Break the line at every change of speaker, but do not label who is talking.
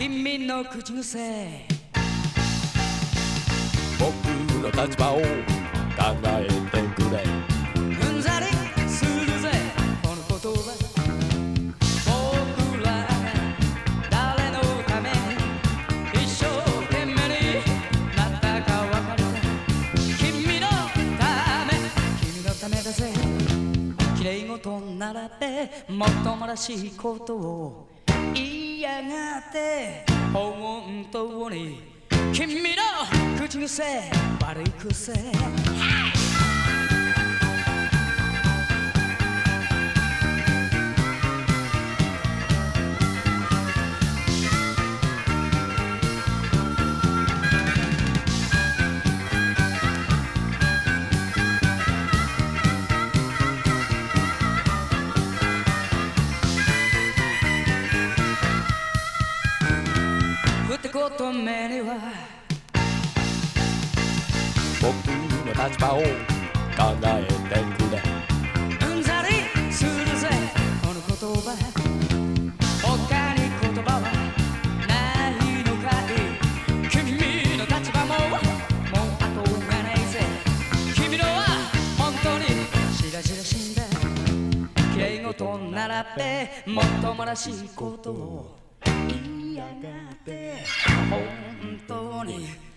君の口癖。
僕の立場を考えてくれ。
うんざりするぜこの言葉。僕らが誰のために一生懸命になったか分かるか君のため君のためだぜ。綺麗事並べもっともらしいことを言いやがって。本当に君の口癖悪い癖。二
立場を考えてくれ
う。んざりするぜこの言葉他に言葉はないのかい君の立場ももう後がないぜ君のは本当にしらしらしん。だ綺麗事並べもっともらしいことを言いやがって本当に